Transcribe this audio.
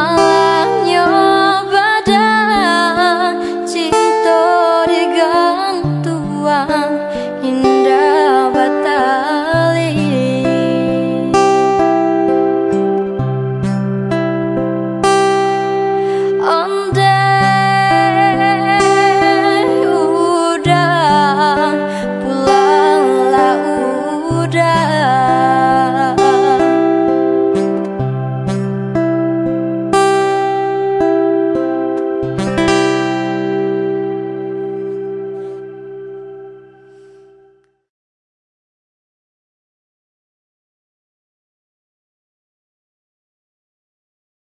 Oh